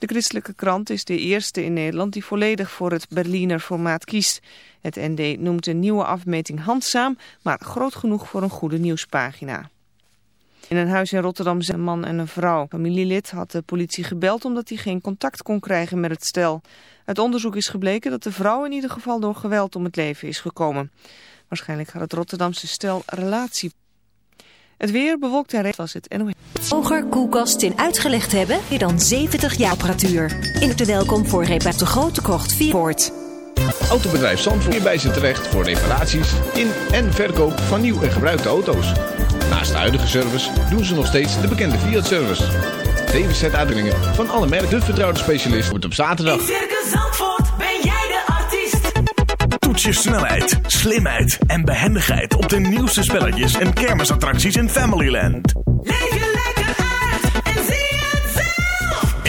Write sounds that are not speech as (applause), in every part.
De christelijke krant is de eerste in Nederland die volledig voor het Berliner formaat kiest. Het ND noemt de nieuwe afmeting handzaam, maar groot genoeg voor een goede nieuwspagina. In een huis in Rotterdam zijn een man en een vrouw. Familielid had de politie gebeld omdat hij geen contact kon krijgen met het stel. Uit onderzoek is gebleken dat de vrouw in ieder geval door geweld om het leven is gekomen. Waarschijnlijk had het Rotterdamse stel relatie. Het weer bewolkt en was het NOS. Hoger koelkast in uitgelegd hebben. Meer dan 70 jaar apparatuur. In te welkom voor reparatie de grote kocht 4 Poort. Autobedrijf Zandvoort hierbij ze terecht voor reparaties in en verkoop van nieuw en gebruikte auto's. Naast de huidige service doen ze nog steeds de bekende Fiat-service. DWZ-uitbreidingen van alle merken. De vertrouwde specialist wordt op zaterdag. In Circus Zandvoort ben jij de artiest. Toets je snelheid, slimheid en behendigheid op de nieuwste spelletjes en kermisattracties in Familyland. Leef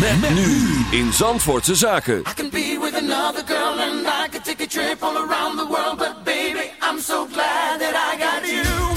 Met, nu in Zandvoortse Zaken. I can be with another girl and I could take a trip all around the world. But baby, I'm so glad that I got you.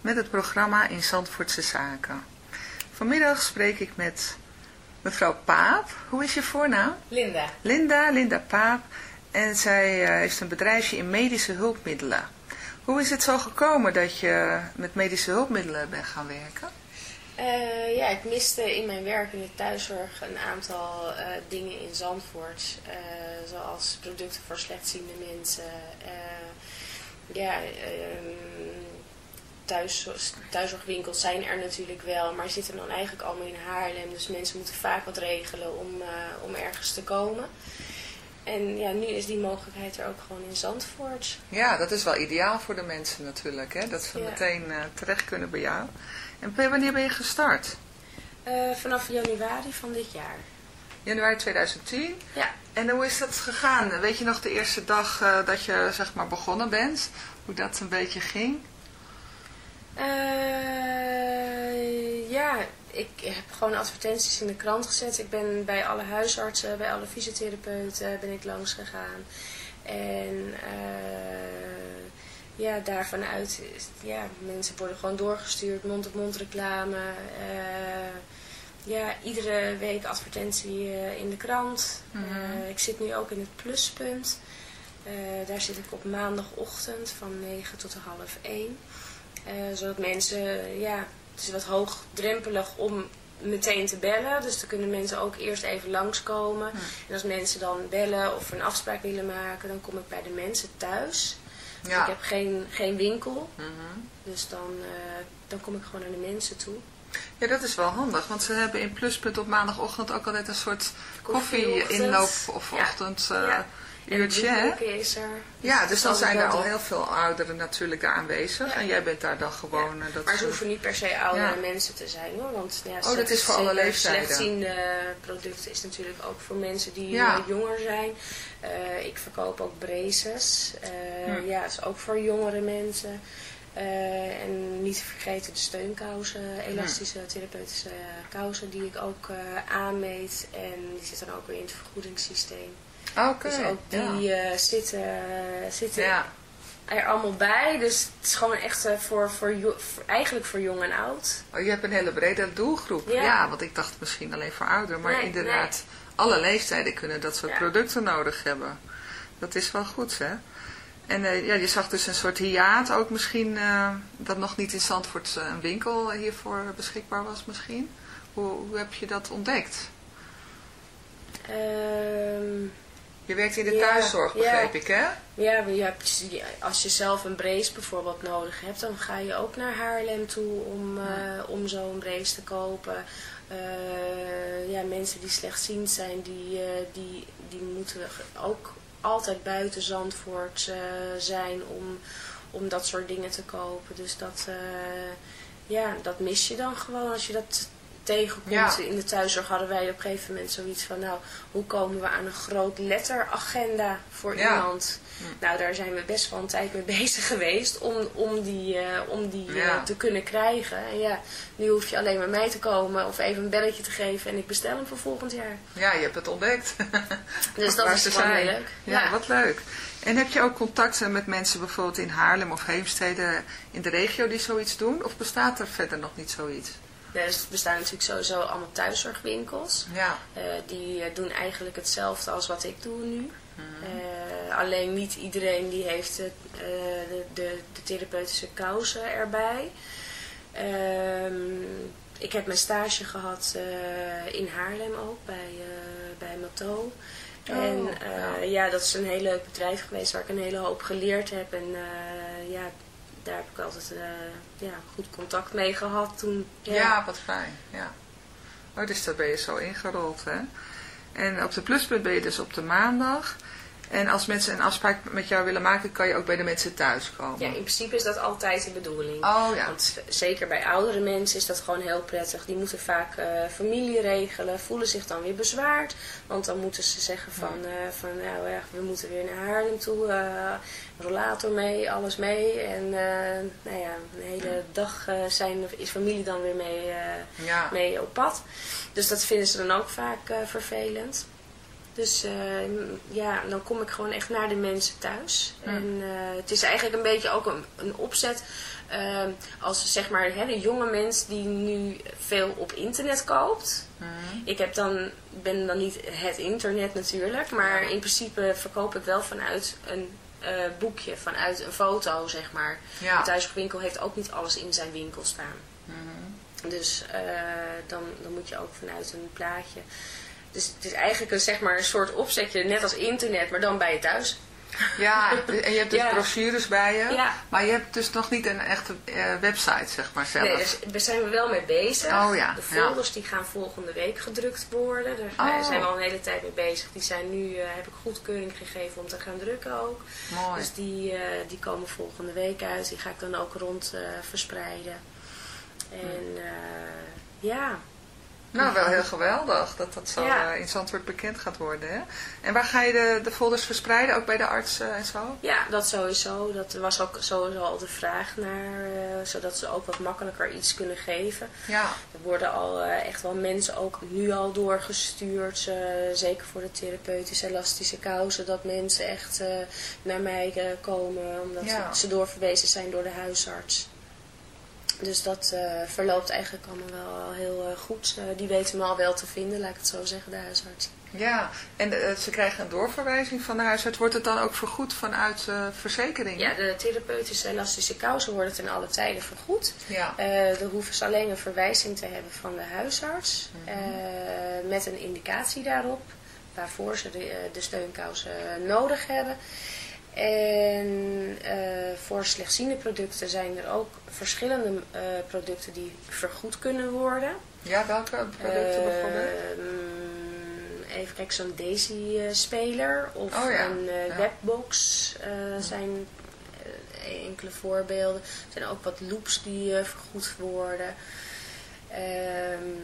Met het programma In Zandvoortse Zaken. Vanmiddag spreek ik met mevrouw Paap. Hoe is je voornaam? Linda. Linda, Linda Paap. En zij eh, heeft een bedrijfje in medische hulpmiddelen. Hoe is het zo gekomen dat je met medische hulpmiddelen bent gaan werken? Eh, ja, ik miste in mijn werk in de thuiszorg een aantal eh, dingen in Zandvoort. zoals producten voor slechtziende mensen. ja, ehm, thuis, thuiszorgwinkels zijn er natuurlijk wel, maar zitten dan eigenlijk allemaal in Haarlem. Dus mensen moeten vaak wat regelen om, eh, om ergens te komen. En ja, nu is die mogelijkheid er ook gewoon in Zandvoort. Ja, dat is wel ideaal voor de mensen natuurlijk, hè? dat ze Ja. meteen eh, terecht kunnen bij jou. En wanneer ben je gestart? Eh, vanaf januari van dit jaar. Januari 2010. Ja. En hoe is dat gegaan? Weet je nog de eerste dag dat je zeg maar begonnen bent? Hoe dat een beetje ging? Eh, ja, ik heb gewoon advertenties in de krant gezet. Ik ben bij alle huisartsen, bij alle fysiotherapeuten ben ik langs gegaan. En eh, ja, daarvan uit, ja, mensen worden gewoon doorgestuurd, mond-op-mond reclame. eh, ja, iedere week advertentie in de krant. Eh, ik zit nu ook in het pluspunt. Daar zit ik op maandagochtend van 9 tot half 1. Eh, zodat mensen, ja, het is wat hoogdrempelig om meteen te bellen. Dus dan kunnen mensen ook eerst even langskomen. En als mensen dan bellen of een afspraak willen maken, dan kom ik bij de mensen thuis. Dus Ja. ik heb geen, geen winkel. Mhm. Dus dan, eh, dan kom ik gewoon naar de mensen toe. Ja, dat is wel handig, want ze hebben in Pluspunt op maandagochtend ook altijd een soort koffie-inloop of Ja. ochtend eh, uurtje, hè? is er. Ja, dus dan dat zijn er al heel veel ouderen natuurlijk daar aanwezig. Ja. En jij bent daar dan gewoon... Ja, eh, dat maar ze hoeven niet per se oudere Ja. mensen te zijn hoor. Want ja, Oh, dat is voor alle slecht- leeftijden. Slechtziende producten is natuurlijk ook voor mensen die eh, jonger zijn. Eh, ik verkoop ook braces. Eh, Hm. Ja, is ook voor jongere mensen. Eh, en niet te vergeten de steunkousen, elastische therapeutische kousen die ik ook eh, aanmeet. En die zitten dan ook weer in het vergoedingssysteem. Oké, Dus ook die ja. eh, zitten, zitten Ja. er allemaal bij. Dus het is gewoon echt eh, voor, voor, eigenlijk voor jong en oud. Oh, je hebt een hele brede doelgroep. Ja. Ja. want ik dacht misschien alleen voor ouderen. Maar Nee, inderdaad, alle leeftijden kunnen dat soort producten nodig hebben. Dat is wel goed, hè? En eh, ja, je zag dus een soort hiaat ook misschien, dat nog niet in Zandvoort een winkel hiervoor beschikbaar was misschien. Hoe, hoe heb je dat ontdekt? Ehm, Je werkt in de Ja, thuiszorg, ja. begreep ik, hè? ja, je hebt, als je zelf een brace bijvoorbeeld nodig hebt, dan ga je ook naar Haarlem toe om, eh, om zo'n brace te kopen. Eh, ja, mensen die slechtziend zijn, die, eh, die, die moeten ook altijd buiten Zandvoort zijn om, om dat soort dingen te kopen. Dus dat, ja, dat mis je dan gewoon als je dat tegenkomt. Ja. In de thuiszorg hadden wij op een gegeven moment zoiets van, nou, hoe komen we aan een groot letteragenda voor Ja. iemand? Nou, daar zijn we best wel een tijd mee (laughs) bezig geweest om, om die, eh, om die eh, te kunnen krijgen. En ja, nu hoef je alleen maar mij te komen of even een belletje te geven en ik bestel hem voor volgend jaar. Ja, je hebt het ontdekt. (laughs) Dus dat is heel leuk. Ja, Ja. wat leuk. En heb je ook contacten met mensen bijvoorbeeld in Haarlem of Heemstede in de regio die zoiets doen? Of bestaat er verder nog niet zoiets? Dus er bestaan natuurlijk sowieso allemaal thuiszorgwinkels. Ja, Eh, die eh, doen eigenlijk hetzelfde als wat ik doe nu. Mhm. Eh, alleen niet iedereen die heeft de, de, de therapeutische kousen erbij. Ehm, ik heb mijn stage gehad eh, in Haarlem ook, bij, bij Mato. en Oh, eh, ja. ja. dat is een heel leuk bedrijf geweest waar ik een hele hoop geleerd heb. En ja, daar heb ik altijd eh, ja, goed contact mee gehad toen. ja. wat fijn. Ja. Oh, dus daar ben je zo ingerold, hè? En op de pluspunt ben je dus op de maandag. En als mensen een afspraak met jou willen maken, kan je ook bij de mensen thuis komen. Ja, in principe is dat altijd de bedoeling. Oh ja. Want zeker bij oudere mensen is dat gewoon heel prettig. Die moeten vaak eh, familie regelen, voelen zich dan weer bezwaard. Want dan moeten ze zeggen van, eh, van nou, ja, we moeten weer naar Haarlem toe. eh, rollator mee, alles mee. En nou ja, een hele dag zijn, is familie dan weer mee, Ja. mee op pad. Dus dat vinden ze dan ook vaak vervelend. Dus eh, ja, dan kom ik gewoon echt naar de mensen thuis. En eh, het is eigenlijk een beetje ook een, een opzet. eh, als zeg maar hè, de jonge mens die nu veel op internet koopt. Ik heb dan, ben dan niet het internet natuurlijk. Maar in principe verkoop ik wel vanuit een eh, boekje. Vanuit een foto zeg maar. Ja. De thuiszorgwinkel heeft ook niet alles in zijn winkel staan. Dus eh, dan, dan moet je ook vanuit een plaatje. Dus het is eigenlijk een, zeg maar, een soort opzetje, net als internet, maar dan bij je thuis. Ja, en je hebt dus (laughs) Ja. brochures bij je. Ja. Maar je hebt dus nog niet een echte eh, website, zeg maar zelf. Nee, dus daar zijn we wel mee bezig. Oh ja, De folders die gaan volgende week gedrukt worden. Daar Oh. zijn we al een hele tijd mee bezig. Die zijn nu, eh, heb ik goedkeuring gegeven om te gaan drukken ook. Mooi. Dus die, eh, die komen volgende week uit. Die ga ik dan ook rond verspreiden. En eh, ja, Nou, wel heel geweldig dat dat zo Ja. eh, in Zandvoort bekend gaat worden. Hè? En waar ga je de, de folders verspreiden? Ook bij de arts eh, en zo? Ja, dat sowieso. Dat was ook sowieso al de vraag naar, eh, zodat ze ook wat makkelijker iets kunnen geven. Ja. Er worden al eh, echt wel mensen ook nu al doorgestuurd, zeker voor de therapeutische elastische kousen, dat mensen echt naar mij komen omdat Ja. ze doorverwezen zijn door de huisarts. Dus dat eh, verloopt eigenlijk allemaal wel heel eh, goed. Eh, die weten me al wel te vinden, laat ik het zo zeggen, de huisarts. Ja, en ze krijgen een doorverwijzing van de huisarts. Wordt het dan ook vergoed vanuit eh verzekeringen? Ja, de therapeutische elastische kousen worden ten alle tijden vergoed. Ja. Eh dan hoeven ze alleen een verwijzing te hebben van de huisarts. Mhm. met een indicatie daarop. Waarvoor ze de, de steunkousen nodig hebben. En eh, voor slechtziende producten zijn er ook verschillende eh, producten die vergoed kunnen worden. Ja, welke producten bijvoorbeeld? Ehm, even kijken, zo'n Daisy-speler of Oh ja, een eh, webbox eh, zijn eh, enkele voorbeelden. Er zijn ook wat loops die eh, vergoed worden. Ehm,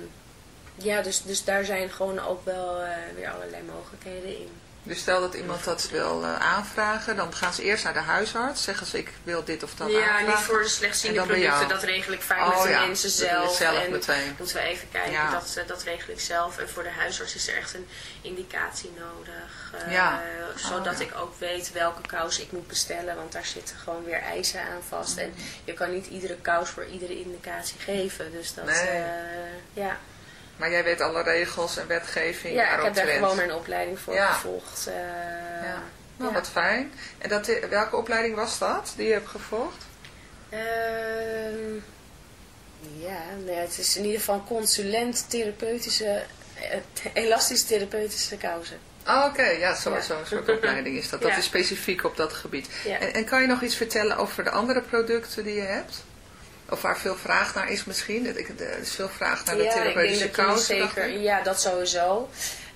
ja, dus, dus daar zijn gewoon ook wel eh, weer allerlei mogelijkheden in. Dus stel dat iemand dat wil eh, aanvragen, dan gaan ze eerst naar de huisarts. Zeggen ze, ik wil dit of dat ja, aanvragen. niet voor de slechtziende producten, dat regel ik vaak Oh met de ja, mensen zelf. zelf en meteen. moeten we even kijken, Ja. dat, eh, dat regel ik zelf. En voor de huisarts is er echt een indicatie nodig. eh, Ja. Zodat Oh, ik ook weet welke kous ik moet bestellen, want daar zitten gewoon weer eisen aan vast. En je kan niet iedere kous voor iedere indicatie geven. Dus dat, Nee. ja. Maar jij weet alle regels en wetgeving ja, ik heb daar gewoon mijn opleiding voor Ja. gevolgd. eh, Ja. Nou, ja. wat fijn. En dat, eh, welke opleiding was dat die je hebt gevolgd? Ehm, ja, nee, het is in ieder geval consulent therapeutische, eh, elastisch therapeutische kousen. Oh, Oké, ja, zo- Ja. zo'n soort opleiding is dat. Dat Ja. is specifiek op dat gebied. En, en kan je nog iets vertellen over de andere producten die je hebt? Of waar veel vraag naar is misschien? Er is veel vraag naar de ja, therapeutische zeker, ik. ja, dat sowieso.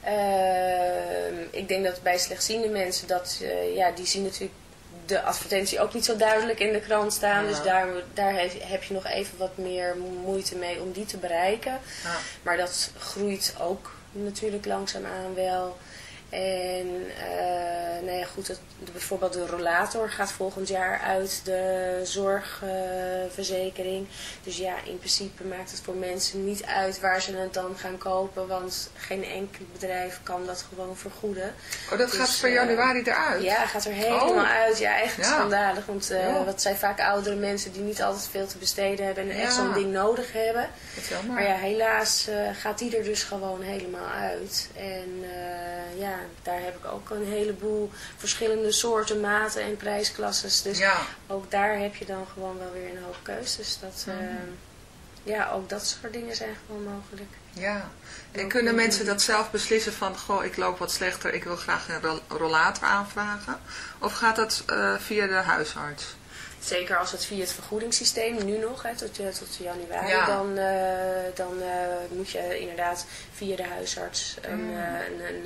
Ehm, ik denk dat bij slechtziende mensen, dat, eh, ja, die zien natuurlijk de advertentie ook niet zo duidelijk in de krant staan. Ja. Dus daar, daar heb, heb je nog even wat meer moeite mee om die te bereiken. Ja. Maar dat groeit ook natuurlijk langzaamaan wel. En eh, nou ja, goed, het, bijvoorbeeld de rollator gaat volgend jaar uit de zorgverzekering. dus ja, in principe maakt het voor mensen niet uit waar ze het dan gaan kopen. Want geen enkel bedrijf kan dat gewoon vergoeden. Oh, dat Dus, gaat per eh, januari eruit? Ja, gaat er helemaal Oh. uit. Ja, echt Ja. schandalig. Want Ja. dat zijn vaak oudere mensen die niet altijd veel te besteden hebben. En echt zo'n ding nodig hebben. Wat. Maar ja, helaas gaat die er dus gewoon helemaal uit. En ja, daar heb ik ook een heleboel verschillende soorten, maten en prijsklasses. Dus Ja. ook daar heb je dan gewoon wel weer een hoop keuzes. Dat, eh, ja, ook dat soort dingen zijn gewoon mogelijk. Ja. En kunnen mensen dat zelf beslissen van, goh, ik loop wat slechter, ik wil graag een rol- rollator aanvragen? Of gaat dat eh, via de huisarts? Zeker als het via het vergoedingssysteem, nu nog, hè, tot, eh, tot januari, Ja. dan, eh, dan moet je inderdaad via de huisarts een, Mm. een, een,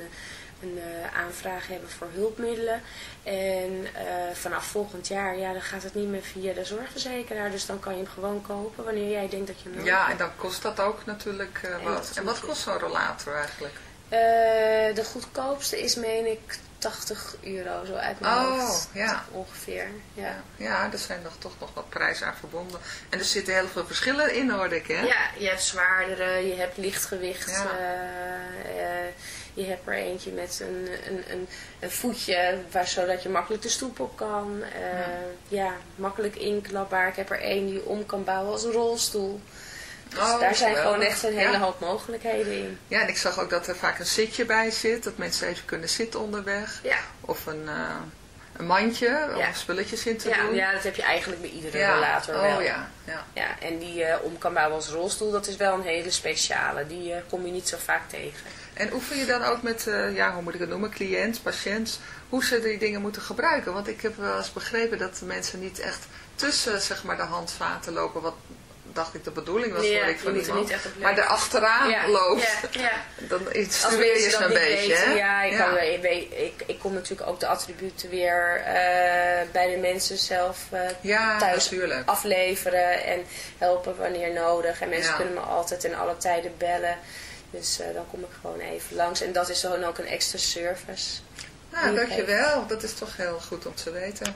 een eh, aanvraag hebben voor hulpmiddelen. En eh, vanaf volgend jaar, ja, dan gaat het niet meer via de zorgverzekeraar, dus dan kan je hem gewoon kopen wanneer jij denkt dat je hem Ja, en dan kost dat ook natuurlijk eh, En wat. is En wat kost zo'n rollator eigenlijk? Eh, de goedkoopste is, meen ik, 80 euro, zo uit mijn Oh, hoofd. ja. Ongeveer, ja. Ja, er zijn nog, toch nog wat prijzen aan verbonden. En er zitten heel veel verschillen in, hoorde ik, hè? Ja, je hebt zwaardere, je hebt lichtgewicht. Ja. eh, eh, Je hebt er eentje met een, een, een, een voetje, waar, zodat je makkelijk de stoep op kan. Eh, ja. makkelijk inklapbaar. Ik heb er één die je om kan bouwen als een rolstoel. Dus Oh, daar zijn gewoon echt een hele Ja. hoop mogelijkheden in. Ja, en ik zag ook dat er vaak een zitje bij zit. Dat mensen even kunnen zitten onderweg. Ja, Of een, eh, een mandje Ja. om spulletjes in te ja, doen. ja, dat heb je eigenlijk bij iedere Ja. rollator oh, wel. ja. ja. Ja, en die je om kan bouwen als rolstoel, dat is wel een hele speciale. Die kom je niet zo vaak tegen. En oefen je dan ook met, eh, ja, hoe moet ik het noemen, cliënt, patiënt, hoe ze die dingen moeten gebruiken? Want ik heb wel eens begrepen dat de mensen niet echt tussen zeg maar, de handvaten lopen, wat dacht ik de bedoeling was, Ja, ik van iemand. maar er achteraan ja, loopt, Ja, ja. dan instrueer je ze een beetje. weten, ja, ik, Kan, ik, ik, ik kom natuurlijk ook de attributen weer eh, bij de mensen zelf eh, thuis natuurlijk. afleveren en helpen wanneer nodig. En mensen kunnen me altijd in alle tijden bellen. Dus eh, dan kom ik gewoon even langs. En dat is dan ook een extra service. Nou, dankjewel. Dat is toch heel goed om te weten.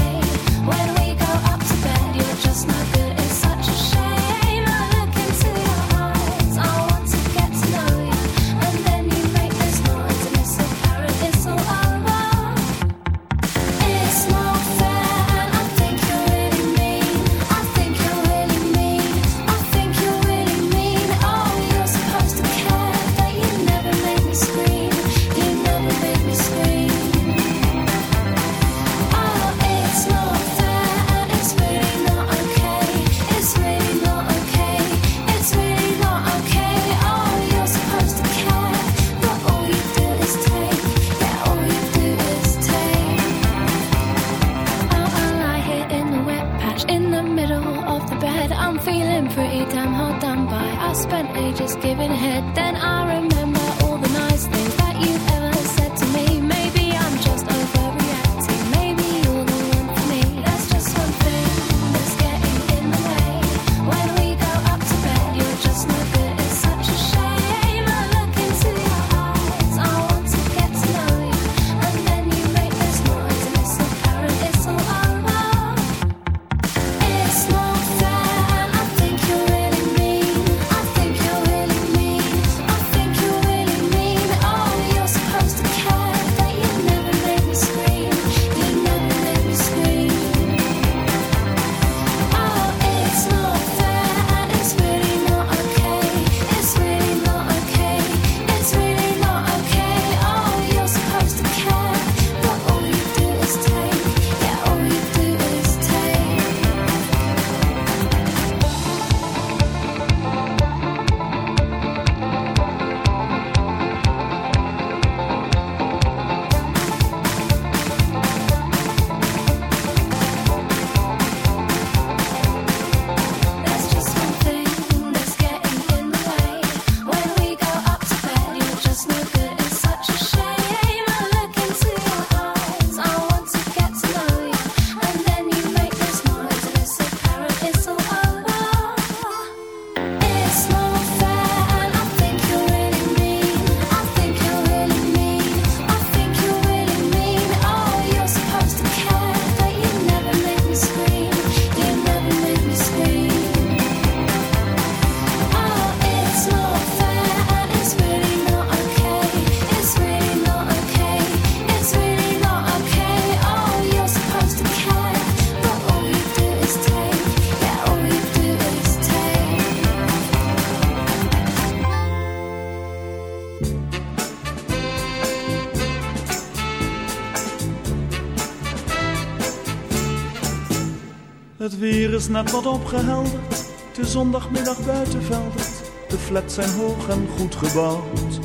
Net wat opgehelderd. Het is zondagmiddag buitenvelderd. De flats zijn hoog en goed gebouwd.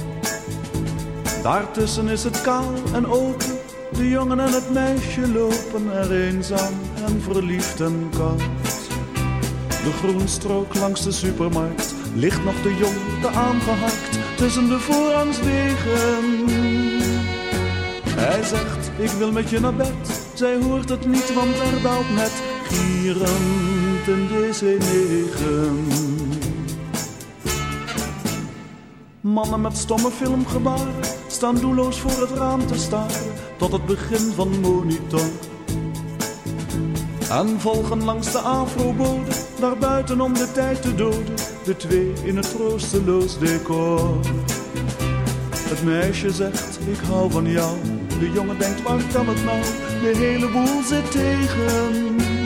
Daartussen is het kaal en open. De jongen en het meisje lopen er eenzaam en verliefd en koud. De groenstrook langs de supermarkt ligt nog de jong te aangehakt tussen de voorrangswegen. Hij zegt, ik wil met je naar bed. Zij hoort het niet, want er daalt net gierend een DC-9. Mannen met stomme filmgebaren staan doelloos voor het raam te staren tot het begin van monitor. En volgen langs de afrobode, daar buiten om de tijd te doden, de twee in het troosteloos decor. Het meisje zegt, ik hou van jou. De jongen denkt, waar kan het nou? De hele boel zit tegen.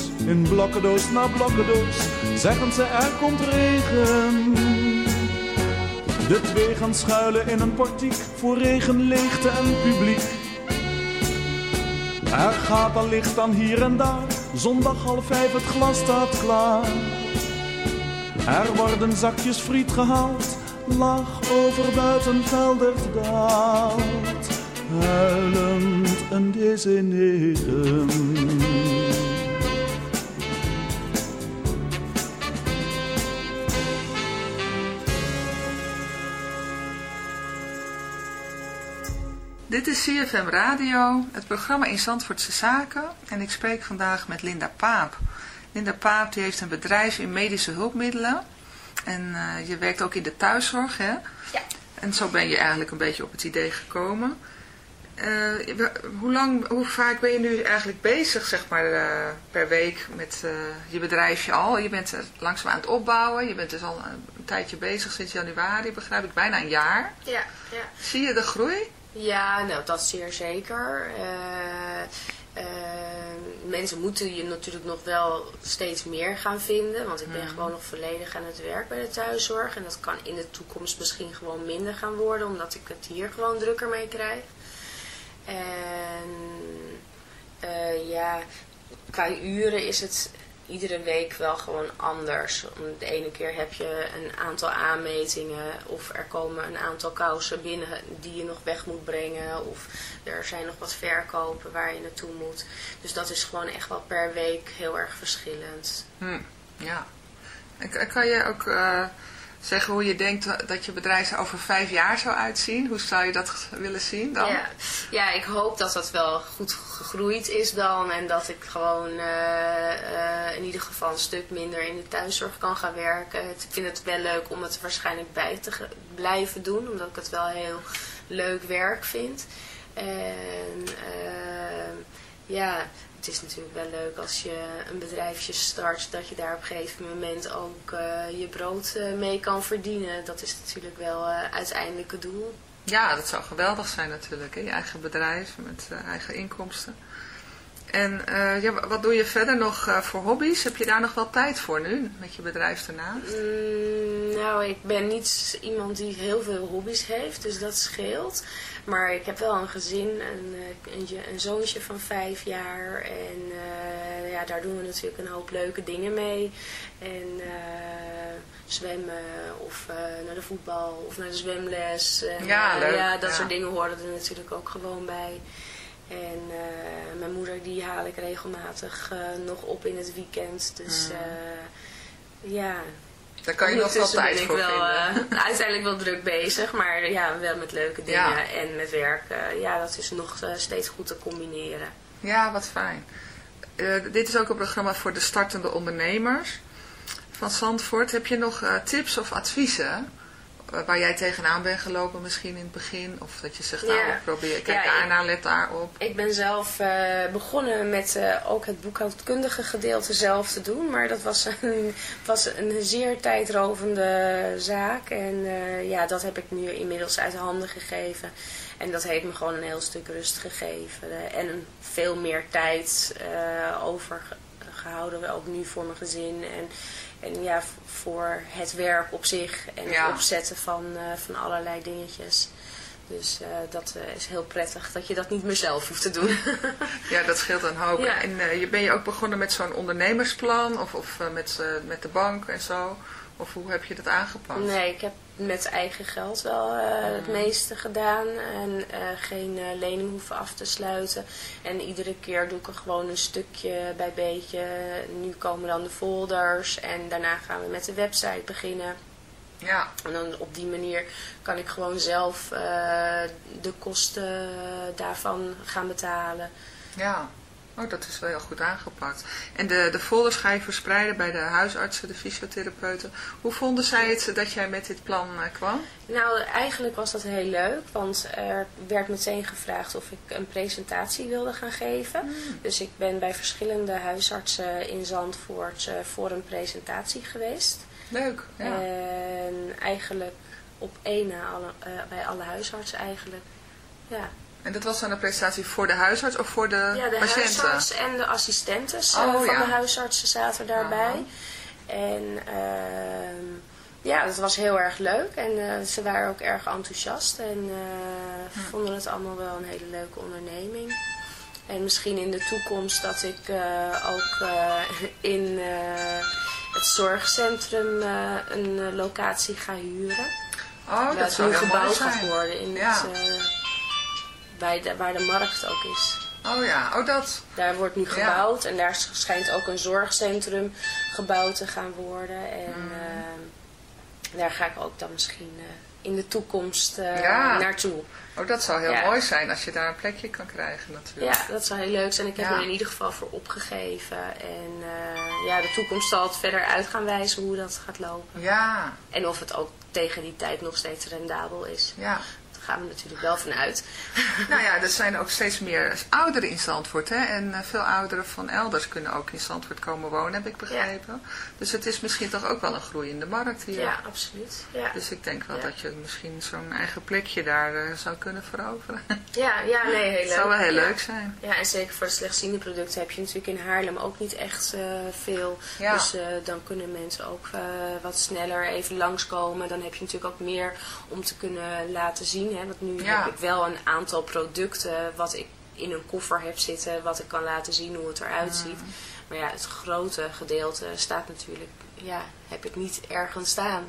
in blokkendoos na blokkendoos, zeggen ze er komt regen. De twee gaan schuilen in een portiek voor regen, leegte en publiek. Er gaat al licht aan hier en daar, zondag half vijf het glas staat klaar. Er worden zakjes friet gehaald, lach over buitenveldert daalt. Huilend een desineren. Dit is CFM Radio, het programma in Zandvoortse Zaken. En ik spreek vandaag met Linda Paap. Linda Paap die heeft een bedrijf in medische hulpmiddelen. En eh, je werkt ook in de thuiszorg, hè? Ja. En zo ben je eigenlijk een beetje op het idee gekomen. Eh, hoe, lang, hoe vaak ben je nu eigenlijk bezig, zeg maar, eh, per week met je bedrijfje al? Je bent langzaam aan het opbouwen. Je bent dus al een, een tijdje bezig, sinds januari, begrijp ik. Bijna een jaar. Ja, ja. Zie je de groei? Ja, nou, dat zeer zeker. Eh, eh, mensen moeten je natuurlijk nog wel steeds meer gaan vinden. Want ik ben gewoon nog volledig aan het werk bij de thuiszorg. En dat kan in de toekomst misschien gewoon minder gaan worden. Omdat ik het hier gewoon drukker mee krijg. En eh, ja, qua uren is het iedere week wel gewoon anders. De ene keer heb je een aantal aanmetingen of er komen een aantal kousen binnen die je nog weg moet brengen. Of er zijn nog wat verkopen waar je naartoe moet. Dus dat is gewoon echt wel per week heel erg verschillend. Hm, ja. En kan je ook eh, zeggen hoe je denkt dat je bedrijf er over vijf jaar zou uitzien? Hoe zou je dat willen zien dan? Ja. ja, ik hoop dat dat wel goed gegroeid is dan. En dat ik gewoon eh, eh, in ieder geval een stuk minder in de thuiszorg kan gaan werken. Ik vind het wel leuk om het waarschijnlijk bij te blijven doen. Omdat ik het wel heel leuk werk vind. En eh, ja, het is natuurlijk wel leuk als je een bedrijfje start. Dat je daar op een gegeven moment ook eh, je brood mee kan verdienen. Dat is natuurlijk wel eh uiteindelijk het doel. Ja, dat zou geweldig zijn natuurlijk. Hè? Je eigen bedrijf met eh, eigen inkomsten. En eh, ja, wat doe je verder nog eh, voor hobby's? Heb je daar nog wel tijd voor nu, met je bedrijf ernaast? Mm, nou, ik ben niet iemand die heel veel hobby's heeft, dus dat scheelt. Maar ik heb wel een gezin, een, een, een zoontje van vijf jaar. En ja, daar doen we natuurlijk een hoop leuke dingen mee. En zwemmen of eh, naar de voetbal of naar de zwemles. En, Ja, eh, leuk, ja, dat ja. soort dingen horen er natuurlijk ook gewoon bij. En eh, mijn moeder die haal ik regelmatig nog op in het weekend. Dus Mm. eh, ja, Daar kan je nog wel tijd voor wel, vinden. (laughs) uiteindelijk wel druk bezig, maar ja, wel met leuke dingen Ja. en met werk. ja, dat is nog steeds goed te combineren. Ja, wat fijn. Dit is ook een programma voor de startende ondernemers van Zandvoort. Heb je nog eh, tips of adviezen eh, waar jij tegenaan bent gelopen misschien in het begin? Of dat je zegt, nou, Ja. probeer, kijk Ja, daarna, let daarop. Ik ben zelf eh, begonnen met ook het boekhoudkundige gedeelte zelf te doen. Maar dat was een, (laughs) was een zeer tijdrovende zaak. En ja, dat heb ik nu inmiddels uit handen gegeven. En dat heeft me gewoon een heel stuk rust gegeven. en veel meer tijd eh overgehouden, ook nu voor mijn gezin. En, en ja, voor het werk op zich. En Ja. het opzetten van, eh, van allerlei dingetjes. Dus eh, dat eh, is heel prettig dat je dat niet meer zelf hoeft te doen. (laughs) Ja, dat scheelt een hoop. Ja. En je ben je ook begonnen met zo'n ondernemersplan of, of met, met de bank en zo? Of hoe heb je dat aangepakt? nee, ik heb met eigen geld wel eh, het meeste gedaan. En eh, geen eh, lening hoeven af te sluiten. En iedere keer doe ik er gewoon een stukje bij beetje. Nu komen dan de folders. En daarna gaan we met de website beginnen. Ja, En dan op die manier kan ik gewoon zelf de kosten daarvan gaan betalen. ja. Oh, dat is wel heel goed aangepakt. En de, de folders ga je verspreiden bij de huisartsen, de fysiotherapeuten. Hoe vonden zij het dat jij met dit plan eh, kwam? Nou, eigenlijk was dat heel leuk, want er werd meteen gevraagd of ik een presentatie wilde gaan geven. Dus ik ben bij verschillende huisartsen in Zandvoort eh, voor een presentatie geweest. Leuk, ja. En eigenlijk op één na alle, eh, bij alle huisartsen eigenlijk. Ja, En dat was dan een presentatie voor de huisarts of voor de, ja de patiënten? huisarts en de assistentes Oh, eh, van ja. de huisartsen zaten daarbij. En ehm, ja, dat was heel erg leuk. En eh, ze waren ook erg enthousiast en eh, vonden het allemaal wel een hele leuke onderneming. En misschien in de toekomst dat ik ook in het zorgcentrum een locatie ga huren. Oh, dat zou heel mooi gebouwd zijn. gaat worden in Ja. het, bij de, waar de markt ook is. Oh ja, oh dat. Daar wordt nu Ja. gebouwd en daar schijnt ook een zorgcentrum gebouwd te gaan worden. En Mm. eh, daar ga ik ook dan misschien eh, in de toekomst eh, Ja. naartoe. Oh, dat zou heel Ja. mooi zijn als je daar een plekje kan krijgen natuurlijk. Ja, dat zou heel leuk zijn. Ik heb me er in ieder geval voor opgegeven. En ja, de toekomst zal het verder uit gaan wijzen hoe dat gaat lopen. Ja, En of het ook tegen die tijd nog steeds rendabel is. ja. Gaan we natuurlijk wel van uit. (laughs) Nou ja, er zijn ook steeds meer ouderen in Zandvoort. Hè? En eh, veel ouderen van elders kunnen ook in Zandvoort komen wonen, heb ik begrepen. Dus het is misschien toch ook wel een groeiende markt hier. Ja, absoluut. Ja, Dus ik denk wel Ja. dat je misschien zo'n eigen plekje daar eh, zou kunnen veroveren. (laughs) ja, ja nee, heel leuk. Dat zou wel heel leuk zijn. Ja, en zeker voor de slechtziende producten heb je natuurlijk in Haarlem ook niet echt eh, veel. Ja. Dus dan kunnen mensen ook wat sneller even langskomen. Dan heb je natuurlijk ook meer om te kunnen laten zien. Hè? Want nu Ja. heb ik wel een aantal producten wat ik in een koffer heb zitten. Wat ik kan laten zien hoe het eruit ziet. Maar ja, het grote gedeelte staat natuurlijk, ja, heb ik niet ergens staan.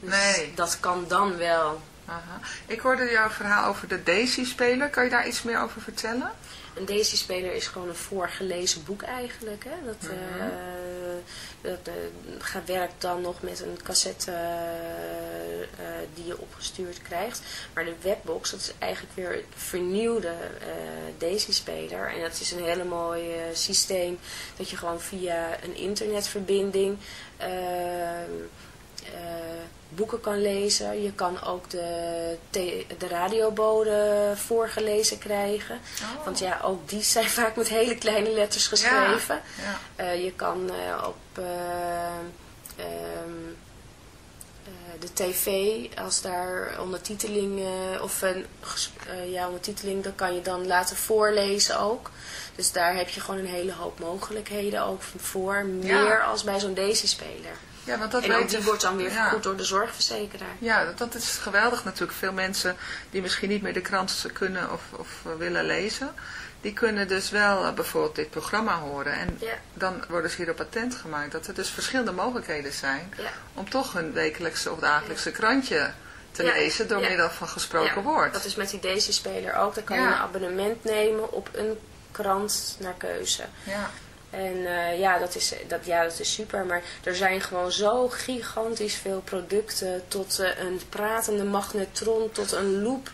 Dus Nee. dat kan dan wel. Aha. Ik hoorde jouw verhaal over de Daisy-speler. Kan je daar iets meer over vertellen? Een Daisy-speler is gewoon een voorgelezen boek eigenlijk. Hè? Dat, eh, dat eh, gaat werkt dan nog met een cassette eh, die je opgestuurd krijgt. Maar de webbox, dat is eigenlijk weer een vernieuwde Daisy-speler. En dat is een hele mooi systeem dat je gewoon via een internetverbinding... ehm, eh, boeken kan lezen. Je kan ook de, de radioboden voorgelezen krijgen. Oh. Want ja, ook die zijn (laughs) vaak met hele kleine letters geschreven. Ja. Eh, je kan eh, op eh, ehm, eh, de tv, als daar ondertiteling of een ja, ondertiteling, dan kan je dan laten voorlezen ook. Dus daar heb je gewoon een hele hoop mogelijkheden ook voor. Ja. Meer als bij zo'n Daisy-speler. Ja, want dat En ook die wordt dan weer ja. vergoed door de zorgverzekeraar. Ja, dat, dat is geweldig natuurlijk. Veel mensen die misschien niet meer de krant kunnen of, of eh, willen lezen, die kunnen dus wel eh, bijvoorbeeld dit programma horen. En Ja. dan worden ze hierop patent gemaakt dat er dus verschillende mogelijkheden zijn Ja. om toch hun wekelijkse of dagelijkse krantje te lezen door middel van gesproken woord. Dat is met die Daisy-speler ook. Dan kan je een abonnement nemen op een krant naar keuze. Ja. En eh, ja, dat is, dat, ja, dat is super. Maar er zijn gewoon zo gigantisch veel producten. Tot eh, een pratende magnetron, tot een loop.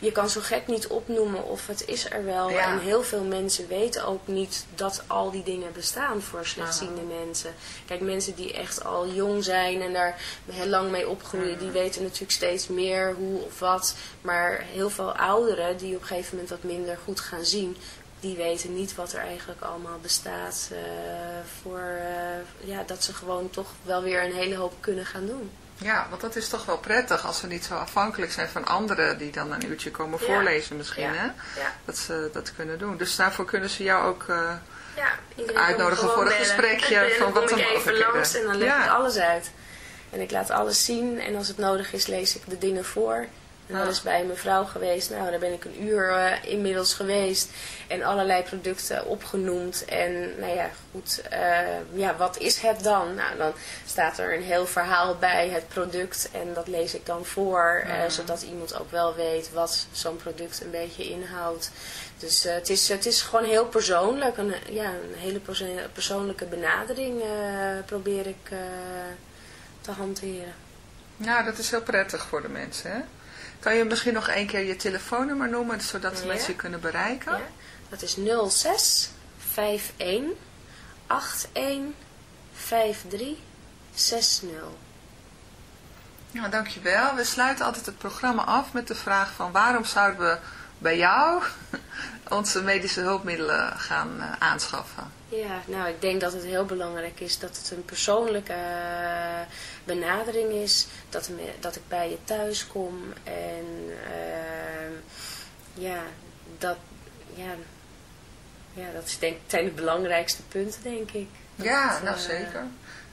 Je kan zo gek niet opnoemen of het is er wel. Ja. En heel veel mensen weten ook niet dat al die dingen bestaan voor slechtziende mensen. Kijk, mensen die echt al jong zijn en daar heel lang mee opgroeien. Die weten natuurlijk steeds meer hoe of wat. Maar heel veel ouderen die op een gegeven moment wat minder goed gaan zien die weten niet wat er eigenlijk allemaal bestaat. eh, voor eh, ja, dat ze gewoon toch wel weer een hele hoop kunnen gaan doen. ja, want dat is toch wel prettig als ze niet zo afhankelijk zijn van anderen die dan een uurtje komen Ja. voorlezen misschien. Ja. Hè? Ja. Dat ze dat kunnen doen. Dus daarvoor kunnen ze jou ook... eh, Uitnodigen voor een bellen. gesprekje (laughs) En van dan wat de ik even langs en dan leg ik alles uit. En ik laat alles zien en als het nodig is lees ik de dingen voor. En dat is bij mijn vrouw geweest. Nou, daar ben ik een uur eh, inmiddels geweest. En allerlei producten opgenoemd. En nou ja, goed. eh, ja, wat is het dan? Nou, dan staat er een heel verhaal bij het product. En dat lees ik dan voor. eh, Mhm. zodat iemand ook wel weet wat zo'n product een beetje inhoudt. Dus het, is, het is gewoon heel persoonlijk. Een, ja, een hele perso- persoonlijke benadering probeer ik te hanteren. Ja, dat is heel prettig voor de mensen. Hè? Kan je misschien nog één keer je telefoonnummer noemen, zodat Ja. mensen je kunnen bereiken? Ja, dat is 06 51 81 53 60. Ja, dankjewel. We sluiten altijd het programma af met de vraag van waarom zouden we bij jou (laughs) onze medische hulpmiddelen gaan eh, aanschaffen? Ja, nou ik denk dat het heel belangrijk is dat het een persoonlijke eh, benadering is. Dat, dat ik bij je thuis kom en ehm, ja, dat, ja, ja, dat is denk, zijn de belangrijkste punten denk ik. Ja, nou eh, zeker.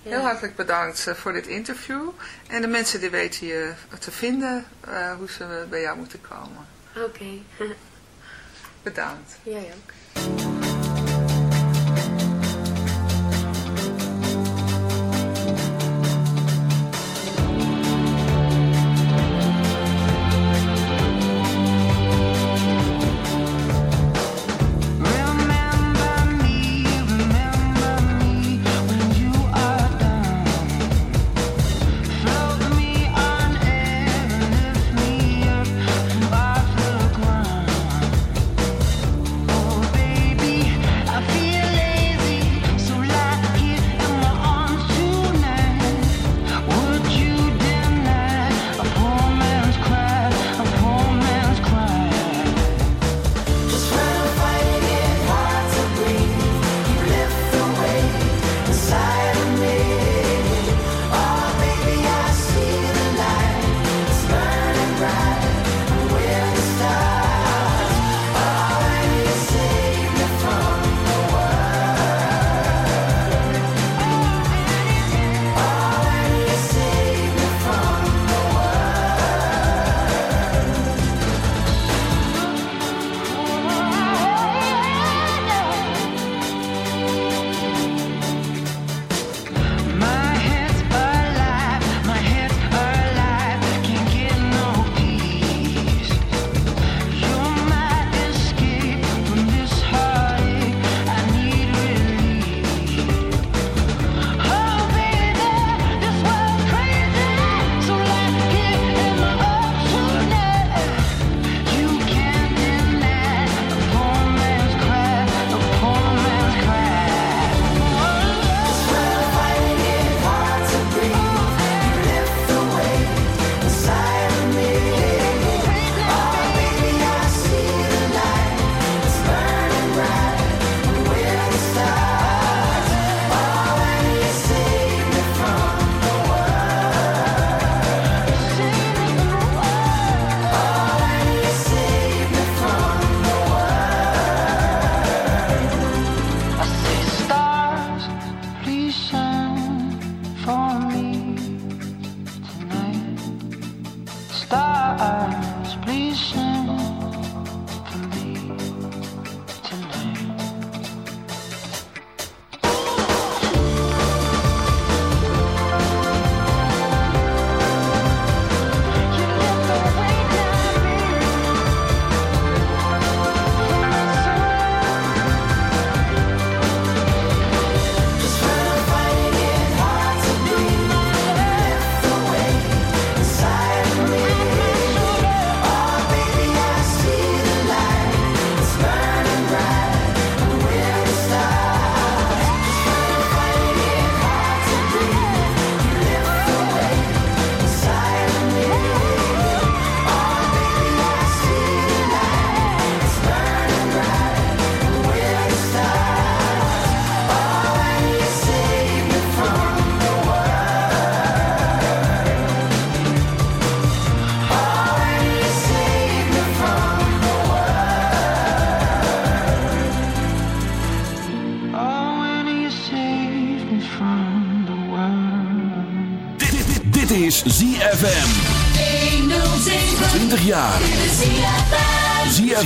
Heel hartelijk bedankt voor dit interview. En de mensen die weten je te vinden, hoe ze bij jou moeten komen. Oké. (laughs) Bedankt. Jij ook.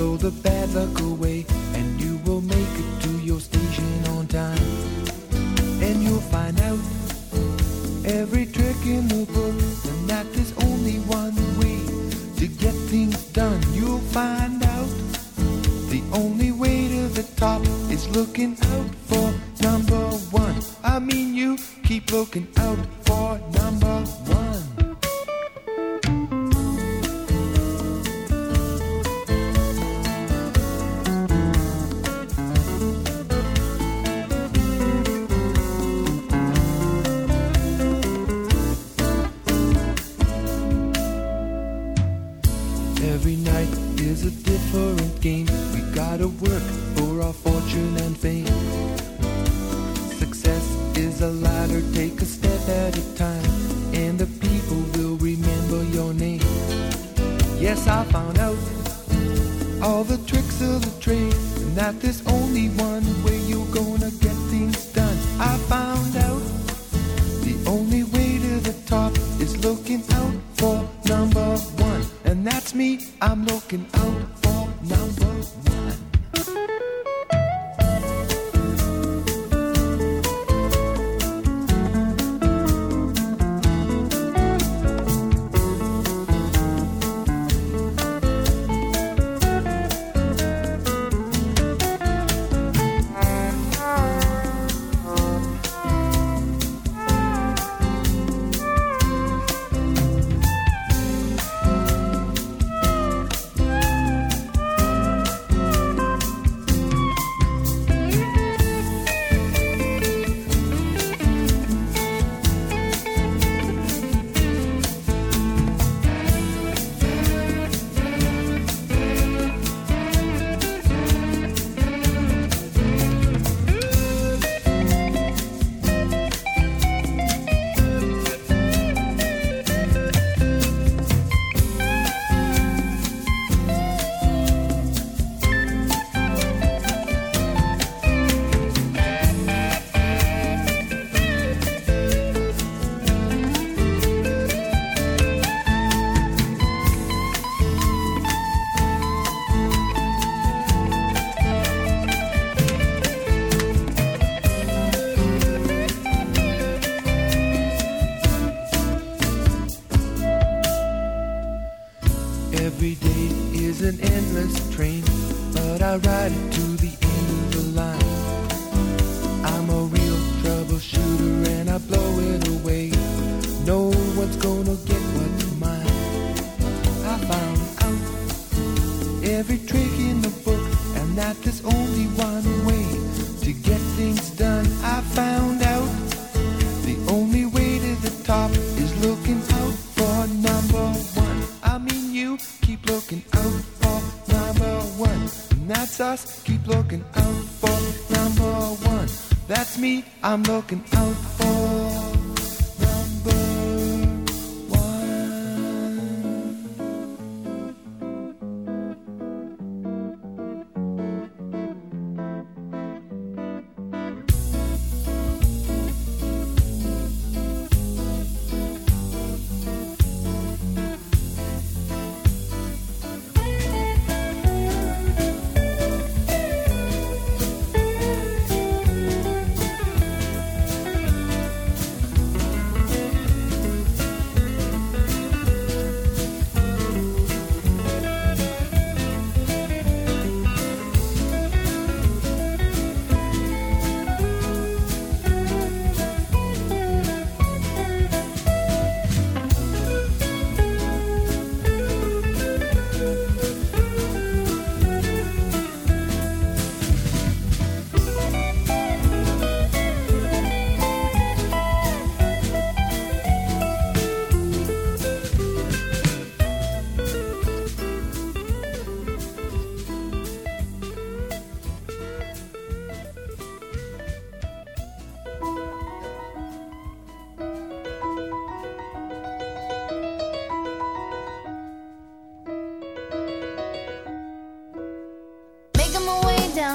Blow the bad luck away,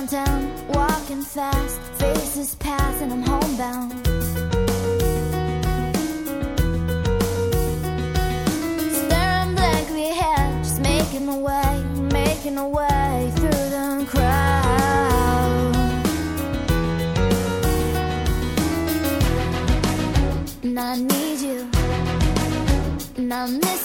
downtown, walking fast, faces pass, and I'm homebound. Staring blankly ahead, just making a way, making a way through the crowd. And I need you, and I miss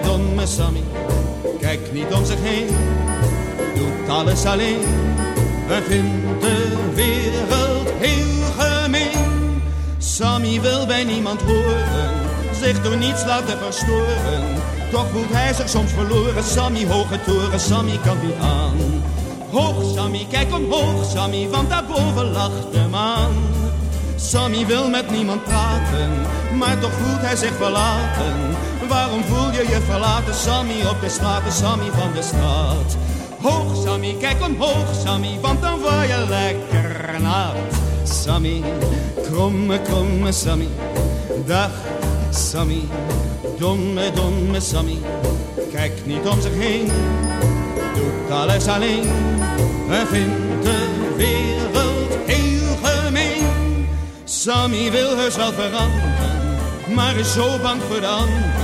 domme, Sammy. Kijk niet om zich heen, doet alles alleen. En vindt de wereld heel gemeen. Sammy wil bij niemand horen, zich door niets laten verstoren. Toch voelt hij zich soms verloren, Sammy hoge toren, Sammy kan niet aan. Hoog Sammy, kijk omhoog Sammy, want daarboven lacht de maan. Sammy wil met niemand praten, maar toch voelt hij zich verlaten. Waarom voel je je verlaten, Sammy, op de straat, de Sammy van de straat? Hoog Sammy, kijk omhoog Sammy, want dan word je lekker nat. Sammy, kromme, kromme Sammy, dag Sammy, domme, domme Sammy. Kijk niet om zich heen, doet alles alleen en vindt de wereld heel gemeen. Sammy wil heus wel veranderen, maar is zo bang voor de anderen.